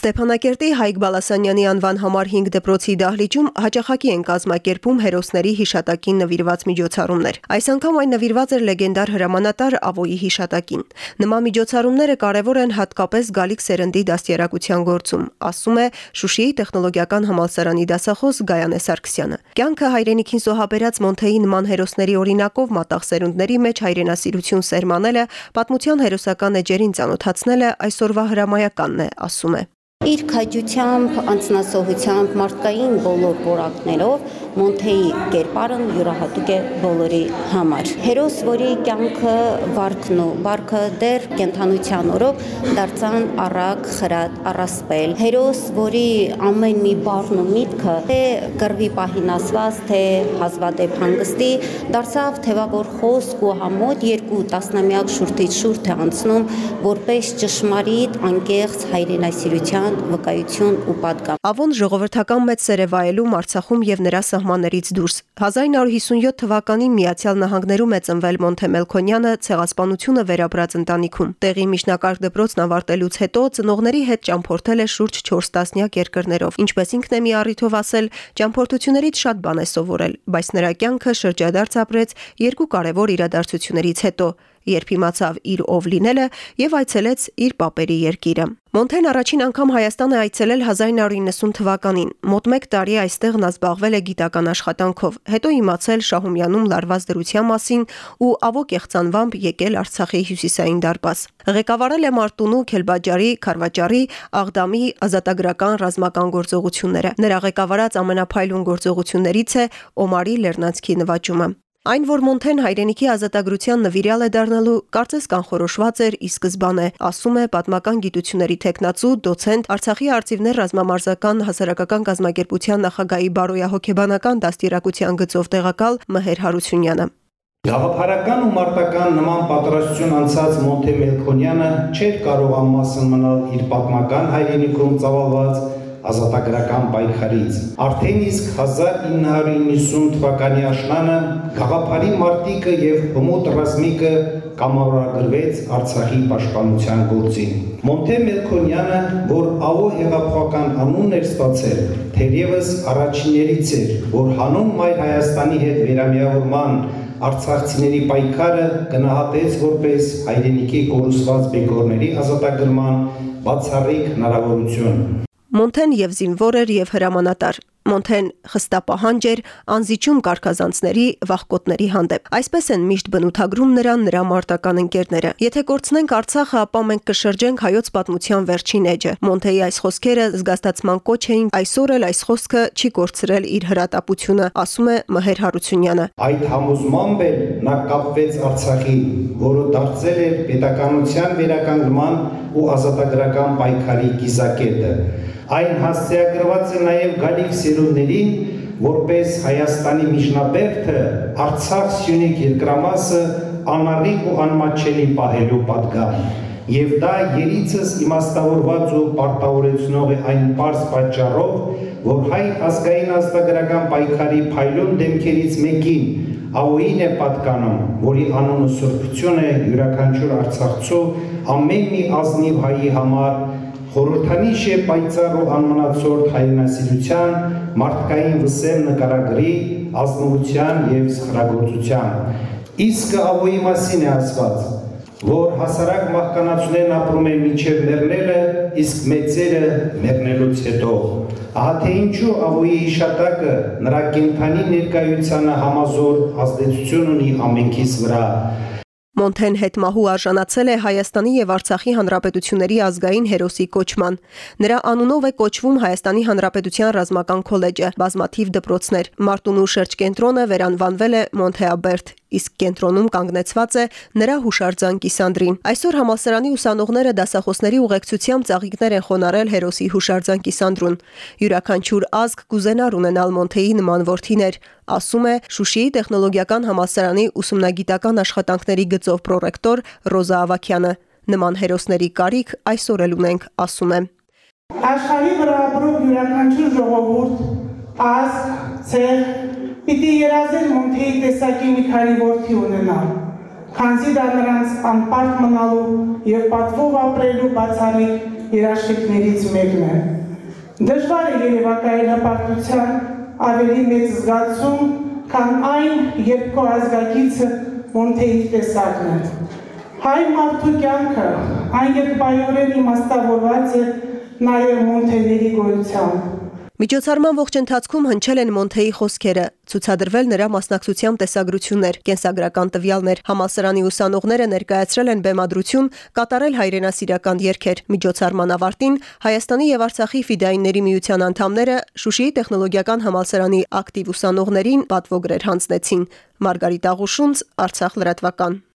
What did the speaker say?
Ստեփանակերտի Հայկ Բալասանյանի անվան համար 5 դպրոցի դահլիճում հաճախակի են կազմակերպում հերոսների հիշատակին նվիրված միջոցառումներ։ Այս անգամ այն նվիրված էր լեգենդար հրամանատար Ավոյի հիշատակին։ Նման միջոցառումները կարևոր են հատկապես գալիք սերնդի դաստիարակության գործում, ասում է Շուշիի տեխնոլոգիական համալսարանի դասախոս Գայանե Սարգսյանը։ Կյանքը հայրենիքին զոհաբերած Մոնթեի նման հերոսների օրինակով մատաղ սերունդների մեջ հայրենասիրություն սերմանելը, պատմության հերոսական էջերին ծանոթացնելը այսօրվա հրամայականն է, ասում է։ Իր քաջությամբ, անձնասողությամբ, մարդկային բոլոր որակներով Մոնթեի կերպարն յուրահատուկ է բոլորի համար։ Հերոս, որի կյանքը վարքն ու բարքը դեռ կենթանության օրով դարձան առակ, խրատ, առասպել։ Հերոս, որի ամեն մի բառն ու միտքը թե կռվի պահին ասված, թե հազվադեպ հանգստի, դարձավ թևավոր խոսք ու համոտ երկու տասնամյակ շուրթից շուրթ է անցնում որպես ճշմարիտ անկեղծ հայրենասիրության վկայություն ու պատգամ։ Ավոն ժողովրդական մեծ սեր է վայելում Արցախում եւ նրա սահմաններից դուրս։ 1957 թվականին Միացյալ Նահանգներում է ծնվել Մոնթե Մելքոնյանը ցեղասպանությունը վերապրած ընտանիքում։ Տեղի միջնակարգ դպրոցն ավարտելուց հետո ծնողների հետ ճամփորդել է շուրջ 4 տասնյակ երկրներով։ Ինչպես ինքն է մի առիթով ասել, ճամփորդություններից շատ բան է սովորել, բայց նրա կյանքը շրջադարձ ապրեց երկու կարևոր իրադարձություններից հետո երբ իմացավ իր ով լինելը եւ այցելեց իր պապերի երկիրը։ Մոնթեն առաջին անգամ Հայաստան է այցելել 1990 թվականին։ Մոտ 1 տարի այստեղ նա զբաղվել է գիտական աշխատանքով, հետո իմացել Շահումյանում լարված դրության մասին ու ավոկ եղծանվամբ եկել Արցախի հյուսիսային դարպաս։ Ղեկավարել է Մարտունու, Քելբաջարի, Խարվաճարի, Աղդամի ազատագրական ռազմական գործողությունները։ Նրա ղեկավարած ամենափայլուն գործողություններից է Օմարի Լեռնանցքի նվաճումը։ Այն, որ Մոնթեն հայրենիքի ազատագրության նվիրյալ է դառնալու, կարծես կանխորոշված էր ի սկզբանե, ասում է պատմական գիտությունների տեխնացու, դոցենտ Արցախի արծիվներ ռազմամարզական հասարակական կազմակերպության նախագահի բարոյահոգեբանական դաստիարակության գծով տեղակալ Մհեր Հարությունյանը։ Գաղափարական ու մարտական նման պատրաստություն անցած Մոնթե Մելքոնյանը չէր կարող անմասն մնալ իր պատմական հայրենիքում ծավալված ազատագրական պայքարից։ Արդեն իսկ 1990 թվականի աշնանը գաղափարի մարտիկը եւ հմուտ ռազմիկը կամավորագրվեց Արցախի պաշտպանության գործին։ Մոնթե Մելքոնյանը, որ ԱՈ հեղափոխական անունն էր ստացել, թերևս առաջիններից էր, որ հանուն Մայր Հայաստանի հետ վերամիավորման արցախցիների պայքարը գնահատեց որպես հայրենիքի կորուսված բեկորների ազատագրման բացառիկ հնարավորություն։ Մոնթեն եւ զինվոր էր եւ հրամանատար։ Մոնթեն խստապահանջ էր անզիջում կարկազանցների վախկոտների հանդեպ։ Այսպես են միշտ բնութագրում նրան նրա մարտական ընկերները։ Եթե կորցնենք Արցախը, ապա մենք կշրջենք հայոց պատմության վերջին էջը։ Մոնթեի այս խոսքերը զգաստացման կոչ էին, այսօր էլ այս խոսքը չի կորցրել իր հրատապությունը, ասում է Մհեր Հարությունյանը։ Այդ համոզմամբ էլ նա կապվեց Արցախի, որը դարձել էր պետականության վերականգնման ու ազատագրական պայքարի գիզակետը Այն հասցեագրված է նաև գալիք սիրուններին, որպես Հայաստանի միջնաբերդը Արցախ Սյունիք երկրամասը անառիկ ու անմաչելի պահելու պատգամ։ Եվ դա երիցս իմաստավորված ու պարտավորեցնող է այն པարս պատճառով, որ հայ ազգային ազգագրական պայքարի փայլուն դեմքերից մեկին Աղոին է պատկանում, որի անունը սրբություն է յուրաքանչյուր Արցախցու ամեն մի ազնիվ հայի համար խորհրդանիշ է պայծառ ու անմնացորդ հայրենասիրության, մարդկային վսեմ նկարագրի, ազնվության եւ սխրագործության։ Իսկը ավոյի մասին է ասված, որ հասարակ մահկանացուներն ապրում են մինչև մեռնելը, իսկ մեծերը մեռնելուց հետո։ Ահա թե ինչու ավոյի հիշատակը նրա կենթանի ներկայությանը համազոր ազդեցություն ունի ամենքիս վրա, Մոնթեն հետմահու արժանացել է Հայաստանի եւ Արցախի հանրապետությունների ազգային հերոսի կոչման։ Նրա անունով է կոչվում Հայաստանի հանրապետության ռազմական քոլեջը, բազմաթիվ դպրոցներ։ Մարտունու շրջկենտրոնը վերանվանվել է Մոնթեաբերտ իսկ կենտրոնում կանգնեցված է նրա հուշարձան կիսանդրին։ Այսօր համալսարանի ուսանողները դասախոսների ուղեկցությամբ ծաղիկներ են խոնարել հերոսի հուշարձան կիսանդրուն։ Յուրաքանչյուր ազգ կուզենար ունենալ Մոնթեի նման worth-իներ, ասում է Շուշիի տեխնոլոգիական համալսարանի ուսումնագիտական աշխատանքների գծով պրոռեկտոր Ռոզա Ավակյանը։ Նման հերոսների կարիք այսօր էլ ունենք, ասում է։ Աշխարհի վրա ապրող յուրաքանչյուր ժողովուրդ ազգ, ցեղ, պիտի երազել Մոնթեի տեսակի մի քանի որդի ունենալ, քանզի դա նրանց անպարտ մնալու եւ պատվով ապրելու բացառիկ երաշխիքներից մեկն է։ Դժվար է երևակայել հպարտության ավելի մեծ զգացում, քան այն, երբ քո ազգակիցը Մոնթեի տեսակն է։ Հայ մարդու կյանքը այն երկբայորեն իմաստավորված է նաև Մոնթեների գոյությամբ։ Միջոցառման ողջ ընթացքում հնչել են Մոնթեի խոսքերը, ցուցադրվել նրա մասնակցությամբ տեսագրություններ, կենսագրական տվյալներ, համալսարանի ուսանողները ներկայացրել են բեմադրություն, կատարել հայրենասիրական երգեր։ Միջոցառման ավարտին Հայաստանի եւ Արցախի ֆիդայինների միության անդամները Շուշիի տեխնոլոգիական համալսարանի ակտիվ ուսանողներին պատվոգրեր հանձնեցին։ Մարգարիտ Աղուշունց, Արցախ լրատվական։